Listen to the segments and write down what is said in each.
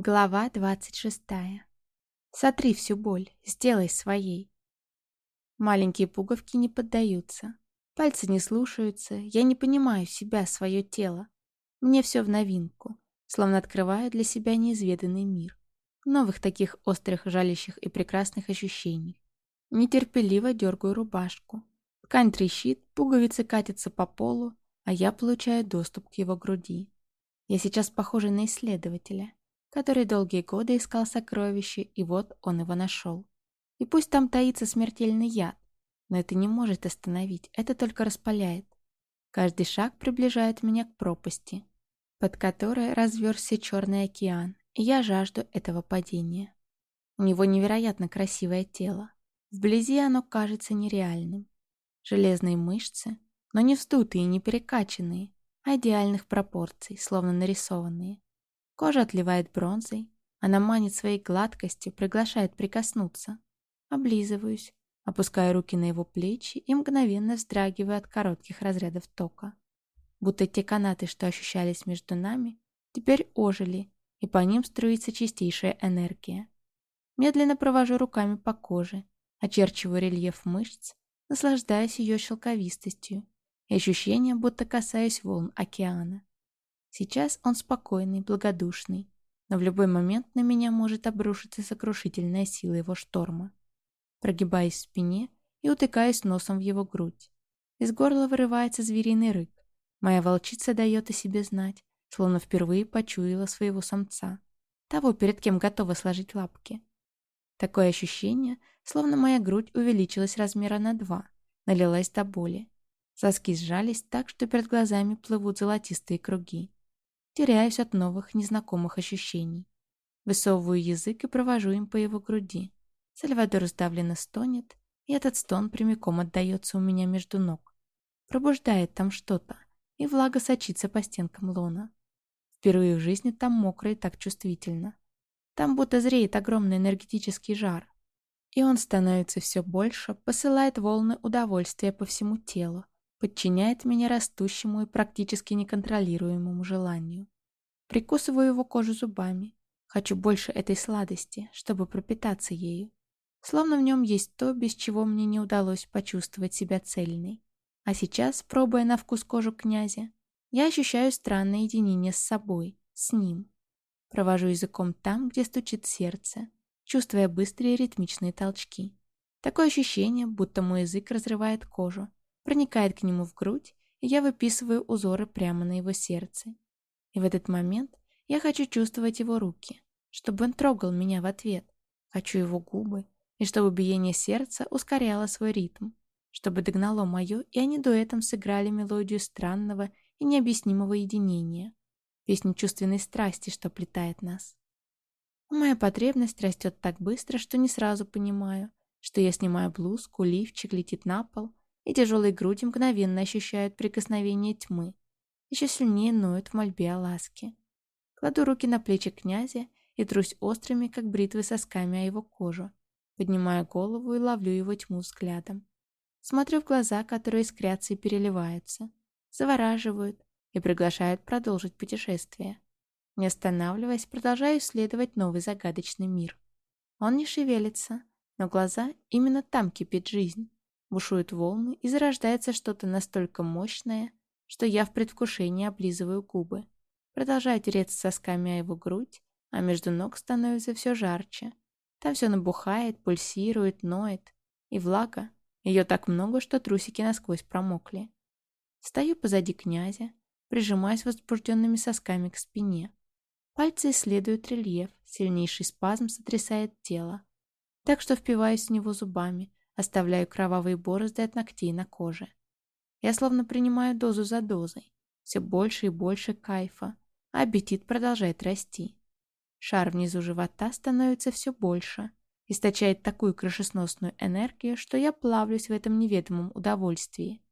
Глава двадцать шестая. Сотри всю боль, сделай своей. Маленькие пуговки не поддаются. Пальцы не слушаются, я не понимаю себя, свое тело. Мне все в новинку, словно открываю для себя неизведанный мир. Новых таких острых, жалящих и прекрасных ощущений. Нетерпеливо дергаю рубашку. Ткань трещит, пуговицы катятся по полу, а я получаю доступ к его груди. Я сейчас похожа на исследователя который долгие годы искал сокровище, и вот он его нашел. И пусть там таится смертельный яд, но это не может остановить, это только распаляет. Каждый шаг приближает меня к пропасти, под которой разверзся черный океан, и я жажду этого падения. У него невероятно красивое тело. Вблизи оно кажется нереальным. Железные мышцы, но не вздутые и не перекачанные, а идеальных пропорций, словно нарисованные. Кожа отливает бронзой. Она манит своей гладкостью, приглашает прикоснуться. Облизываюсь, опускаю руки на его плечи и мгновенно вздрагиваю от коротких разрядов тока. Будто те канаты, что ощущались между нами, теперь ожили, и по ним струится чистейшая энергия. Медленно провожу руками по коже, очерчиваю рельеф мышц, наслаждаясь ее шелковистостью и ощущением, будто касаюсь волн океана. Сейчас он спокойный, благодушный, но в любой момент на меня может обрушиться сокрушительная сила его шторма. Прогибаясь в спине и утыкаясь носом в его грудь. Из горла вырывается звериный рык. Моя волчица дает о себе знать, словно впервые почуяла своего самца. Того, перед кем готова сложить лапки. Такое ощущение, словно моя грудь увеличилась размера на два, налилась до боли. Соски сжались так, что перед глазами плывут золотистые круги теряюсь от новых незнакомых ощущений. Высовываю язык и провожу им по его груди. Сальвадор сдавленно стонет, и этот стон прямиком отдается у меня между ног. Пробуждает там что-то, и влага сочится по стенкам лона. Впервые в жизни там мокро и так чувствительно. Там будто зреет огромный энергетический жар. И он становится все больше, посылает волны удовольствия по всему телу, подчиняет меня растущему и практически неконтролируемому желанию. Прикусываю его кожу зубами. Хочу больше этой сладости, чтобы пропитаться ею. Словно в нем есть то, без чего мне не удалось почувствовать себя цельной. А сейчас, пробуя на вкус кожу князя, я ощущаю странное единение с собой, с ним. Провожу языком там, где стучит сердце, чувствуя быстрые ритмичные толчки. Такое ощущение, будто мой язык разрывает кожу, проникает к нему в грудь, и я выписываю узоры прямо на его сердце. И в этот момент я хочу чувствовать его руки, чтобы он трогал меня в ответ. Хочу его губы, и чтобы биение сердца ускоряло свой ритм, чтобы догнало мое, и они дуэтом сыграли мелодию странного и необъяснимого единения, песню чувственной страсти, что плетает нас. Моя потребность растет так быстро, что не сразу понимаю, что я снимаю блузку, лифчик летит на пол, и тяжелые груди мгновенно ощущают прикосновение тьмы, еще сильнее ноют в мольбе о ласке. Кладу руки на плечи князя и трусь острыми, как бритвы сосками о его кожу, поднимаю голову и ловлю его тьму взглядом. Смотрю в глаза, которые искрятся и переливаются, завораживают и приглашают продолжить путешествие. Не останавливаясь, продолжаю исследовать новый загадочный мир. Он не шевелится, но глаза именно там кипит жизнь. Бушуют волны, и зарождается что-то настолько мощное, что я в предвкушении облизываю губы. Продолжаю тереться сосками о его грудь, а между ног становится все жарче. Там все набухает, пульсирует, ноет. И влага. Ее так много, что трусики насквозь промокли. Стою позади князя, прижимаясь возбужденными сосками к спине. Пальцы исследуют рельеф, сильнейший спазм сотрясает тело. Так что впиваюсь в него зубами, Оставляю кровавые борозды от ногтей на коже. Я словно принимаю дозу за дозой. Все больше и больше кайфа, а аппетит продолжает расти. Шар внизу живота становится все больше, источает такую крышесносную энергию, что я плавлюсь в этом неведомом удовольствии.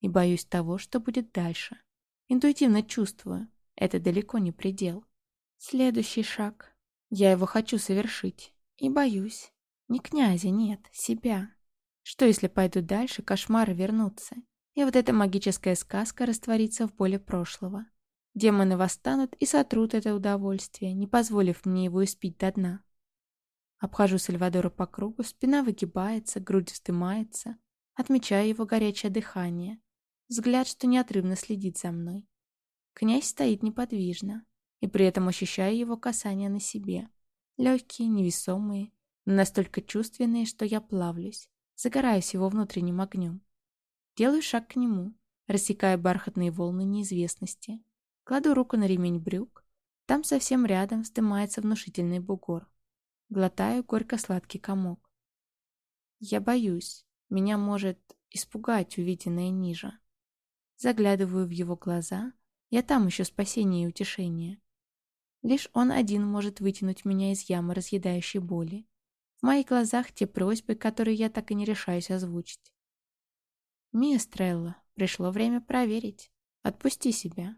И боюсь того, что будет дальше. Интуитивно чувствую, это далеко не предел. Следующий шаг. Я его хочу совершить. И боюсь. Не князя, нет, себя. Что если пойду дальше, кошмары вернутся, и вот эта магическая сказка растворится в боли прошлого? Демоны восстанут и сотрут это удовольствие, не позволив мне его испить до дна. Обхожу Сальвадора по кругу, спина выгибается, грудь вздымается, отмечаю его горячее дыхание, взгляд, что неотрывно следит за мной. Князь стоит неподвижно, и при этом ощущаю его касания на себе. Легкие, невесомые, но настолько чувственные, что я плавлюсь, загораюсь его внутренним огнем. Делаю шаг к нему, рассекая бархатные волны неизвестности. Кладу руку на ремень брюк. Там совсем рядом вздымается внушительный бугор. Глотаю горько-сладкий комок. Я боюсь. Меня может испугать увиденное ниже. Заглядываю в его глаза. Я там еще спасение и утешение. Лишь он один может вытянуть меня из ямы разъедающей боли. В моих глазах те просьбы, которые я так и не решаюсь озвучить. «Мия Стрелла, пришло время проверить. Отпусти себя».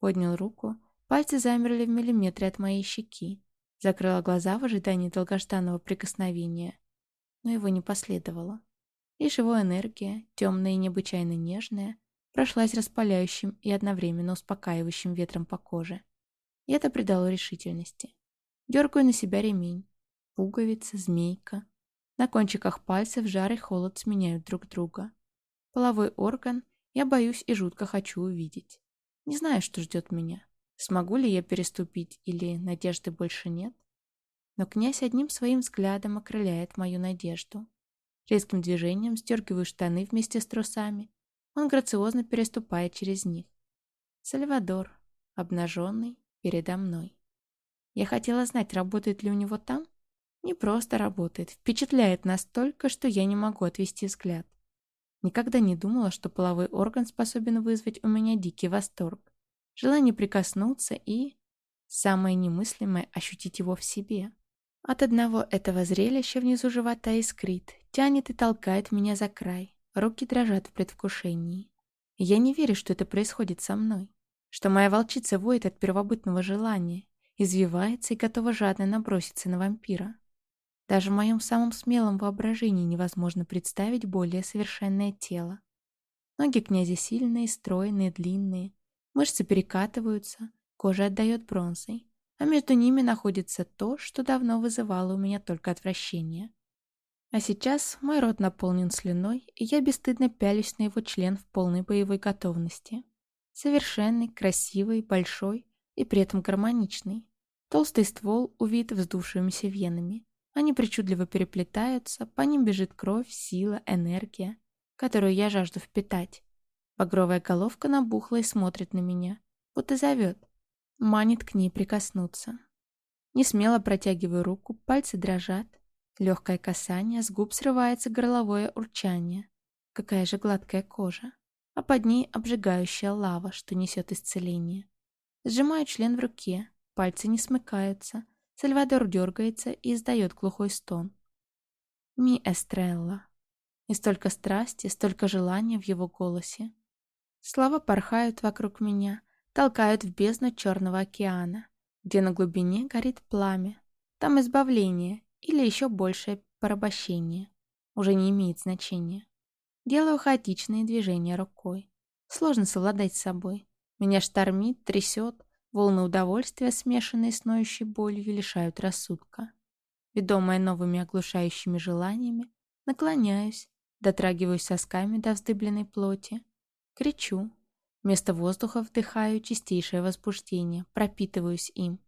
Поднял руку, пальцы замерли в миллиметре от моей щеки. Закрыла глаза в ожидании долгожданного прикосновения, но его не последовало. Лишь его энергия, темная и необычайно нежная, прошлась распаляющим и одновременно успокаивающим ветром по коже. И это придало решительности. Дергаю на себя ремень. Пуговица, змейка. На кончиках пальцев жар и холод сменяют друг друга. Половой орган я боюсь и жутко хочу увидеть. Не знаю, что ждет меня. Смогу ли я переступить или надежды больше нет? Но князь одним своим взглядом окрыляет мою надежду. Резким движением сдергиваю штаны вместе с трусами. Он грациозно переступает через них. Сальвадор, обнаженный, передо мной. Я хотела знать, работает ли у него там. Не просто работает, впечатляет настолько, что я не могу отвести взгляд. Никогда не думала, что половой орган способен вызвать у меня дикий восторг. Желание прикоснуться и... Самое немыслимое — ощутить его в себе. От одного этого зрелища внизу живота искрит, тянет и толкает меня за край. Руки дрожат в предвкушении. Я не верю, что это происходит со мной что моя волчица воет от первобытного желания, извивается и готова жадно наброситься на вампира. Даже в моем самом смелом воображении невозможно представить более совершенное тело. Ноги князя сильные, стройные, длинные, мышцы перекатываются, кожа отдает бронзой, а между ними находится то, что давно вызывало у меня только отвращение. А сейчас мой рот наполнен слюной, и я бесстыдно пялюсь на его член в полной боевой готовности. Совершенный, красивый, большой и при этом гармоничный. Толстый ствол увит вздувшимися венами. Они причудливо переплетаются, по ним бежит кровь, сила, энергия, которую я жажду впитать. Багровая головка набухла и смотрит на меня, будто зовет. Манит к ней прикоснуться. Не смело протягиваю руку, пальцы дрожат. Легкое касание, с губ срывается горловое урчание. Какая же гладкая кожа а под ней обжигающая лава, что несет исцеление. Сжимаю член в руке, пальцы не смыкаются, Сальвадор дергается и издает глухой стон. «Ми Эстрелла». И столько страсти, столько желания в его голосе. Слова порхают вокруг меня, толкают в бездну Черного океана, где на глубине горит пламя. Там избавление или еще большее порабощение. Уже не имеет значения. Делаю хаотичные движения рукой. Сложно совладать с собой. Меня штормит, трясет, волны удовольствия, смешанные с ноющей болью, лишают рассудка. Ведомая новыми оглушающими желаниями, наклоняюсь, дотрагиваюсь сосками до вздыбленной плоти. Кричу. Вместо воздуха вдыхаю чистейшее возбуждение, пропитываюсь им.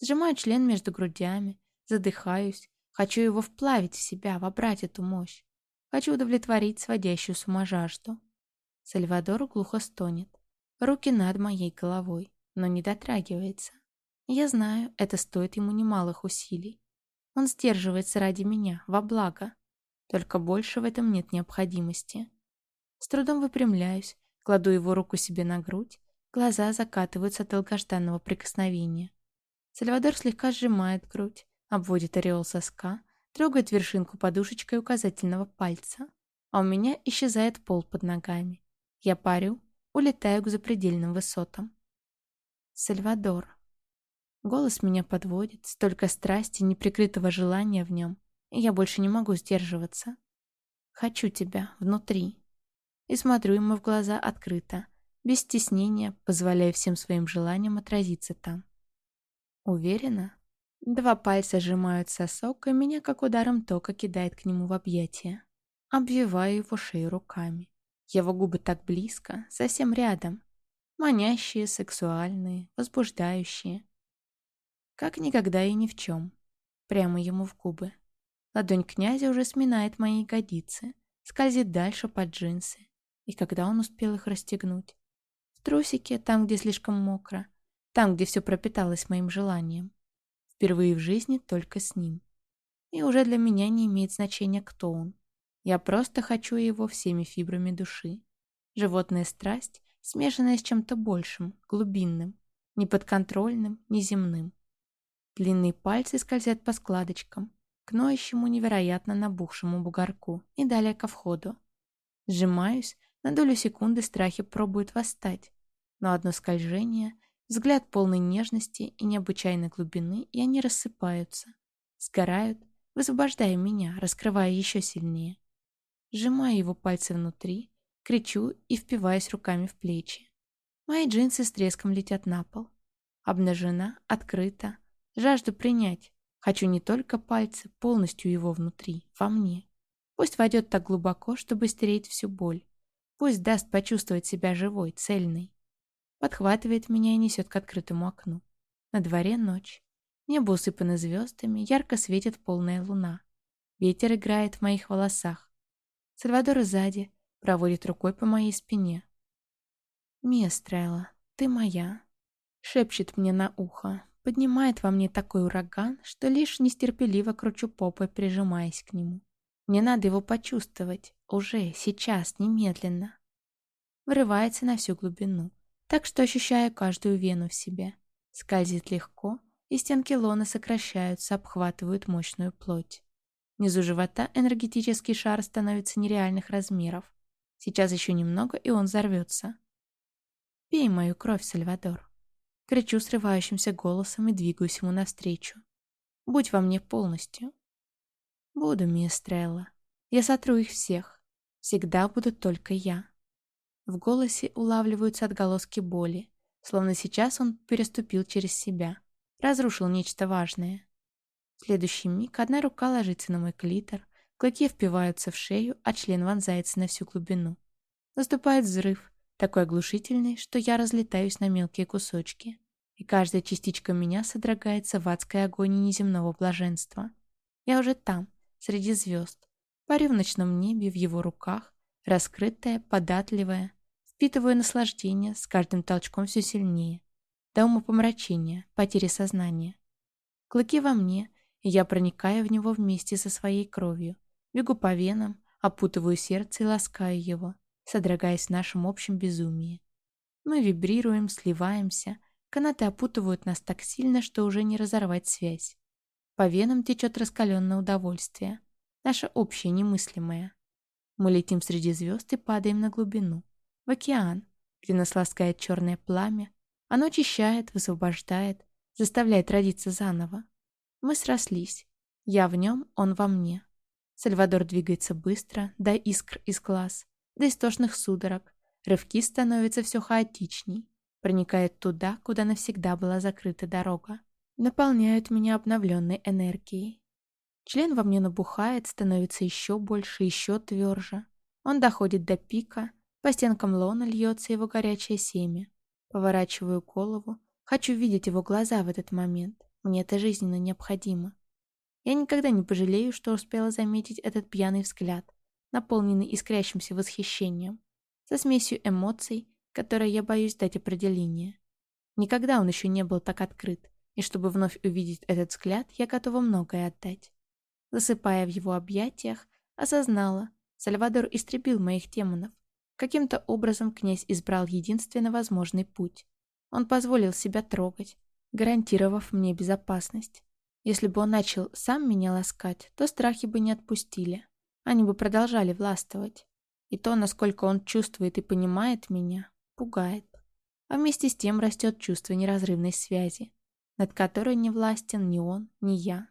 Сжимаю член между грудями, задыхаюсь, хочу его вплавить в себя, вобрать эту мощь. Хочу удовлетворить сводящую с ума жажду. Сальвадор глухо стонет. Руки над моей головой, но не дотрагивается. Я знаю, это стоит ему немалых усилий. Он сдерживается ради меня, во благо. Только больше в этом нет необходимости. С трудом выпрямляюсь, кладу его руку себе на грудь, глаза закатываются от долгожданного прикосновения. Сальвадор слегка сжимает грудь, обводит ореол соска, трогает вершинку подушечкой указательного пальца, а у меня исчезает пол под ногами. Я парю, улетаю к запредельным высотам. Сальвадор. Голос меня подводит, столько страсти, неприкрытого желания в нем, и я больше не могу сдерживаться. Хочу тебя внутри. И смотрю ему в глаза открыто, без стеснения, позволяя всем своим желаниям отразиться там. Уверена? Два пальца сжимают сосок, и меня как ударом тока кидает к нему в объятия. Обвиваю его шею руками. Его губы так близко, совсем рядом. Манящие, сексуальные, возбуждающие. Как никогда и ни в чем. Прямо ему в губы. Ладонь князя уже сминает мои ягодицы, скользит дальше под джинсы. И когда он успел их расстегнуть? В трусике, там, где слишком мокро. Там, где все пропиталось моим желанием. Впервые в жизни только с ним. И уже для меня не имеет значения, кто он. Я просто хочу его всеми фибрами души. Животная страсть, смешанная с чем-то большим, глубинным, неподконтрольным, неземным. Длинные пальцы скользят по складочкам, к ноющему невероятно набухшему бугорку и далее ко входу. Сжимаюсь, на долю секунды страхи пробуют восстать, но одно скольжение, взгляд полный нежности и необычайной глубины, и они рассыпаются, сгорают, высвобождая меня, раскрывая еще сильнее. Сжимаю его пальцы внутри, кричу и впиваюсь руками в плечи. Мои джинсы с треском летят на пол. Обнажена, открыта, жажду принять, Хочу не только пальцы, полностью его внутри, во мне. Пусть войдет так глубоко, чтобы стереть всю боль. Пусть даст почувствовать себя живой, цельной. Подхватывает меня и несет к открытому окну. На дворе ночь. Небо усыпано звездами, ярко светит полная луна. Ветер играет в моих волосах. Сальвадор сзади проводит рукой по моей спине. «Мия ты моя», — шепчет мне на ухо, поднимает во мне такой ураган, что лишь нестерпеливо кручу попой, прижимаясь к нему. Мне надо его почувствовать, уже, сейчас, немедленно. Врывается на всю глубину, так что ощущаю каждую вену в себе. Скользит легко, и стенки лона сокращаются, обхватывают мощную плоть. Внизу живота энергетический шар становится нереальных размеров. Сейчас еще немного, и он взорвется. Пей мою кровь, Сальвадор. Кричу срывающимся голосом и двигаюсь ему навстречу. Будь во мне полностью. Буду, мисс. Я сотру их всех. Всегда буду только я. В голосе улавливаются отголоски боли, словно сейчас он переступил через себя, разрушил нечто важное. В следующий миг одна рука ложится на мой клитор, клыки впиваются в шею, а член вонзается на всю глубину. Наступает взрыв, такой оглушительный, что я разлетаюсь на мелкие кусочки, и каждая частичка меня содрогается в адской агонии неземного блаженства. Я уже там, среди звезд, парю в ночном небе в его руках, раскрытая, податливая, впитываю наслаждение с каждым толчком все сильнее, до умопомрачения, потери сознания. Клыки во мне, и я проникаю в него вместе со своей кровью, бегу по венам, опутываю сердце и ласкаю его, содрогаясь в нашем общем безумии. Мы вибрируем, сливаемся, канаты опутывают нас так сильно, что уже не разорвать связь. По венам течет раскаленное удовольствие, наше общее немыслимое. Мы летим среди звезд и падаем на глубину, в океан, где нас ласкает черное пламя, оно очищает, высвобождает, заставляет родиться заново. Мы срослись. Я в нем, он во мне. Сальвадор двигается быстро, до искр из глаз, до истошных судорог. Рывки становятся все хаотичней. Проникает туда, куда навсегда была закрыта дорога. Наполняют меня обновленной энергией. Член во мне набухает, становится еще больше, еще тверже. Он доходит до пика, по стенкам лона льется его горячее семя. Поворачиваю голову, хочу видеть его глаза в этот момент. Мне это жизненно необходимо. Я никогда не пожалею, что успела заметить этот пьяный взгляд, наполненный искрящимся восхищением, со смесью эмоций, которой я боюсь дать определение. Никогда он еще не был так открыт, и чтобы вновь увидеть этот взгляд, я готова многое отдать. Засыпая в его объятиях, осознала, Сальвадор истребил моих демонов. Каким-то образом князь избрал единственно возможный путь. Он позволил себя трогать, гарантировав мне безопасность. Если бы он начал сам меня ласкать, то страхи бы не отпустили. Они бы продолжали властвовать. И то, насколько он чувствует и понимает меня, пугает. А вместе с тем растет чувство неразрывной связи, над которой не властен ни он, ни я.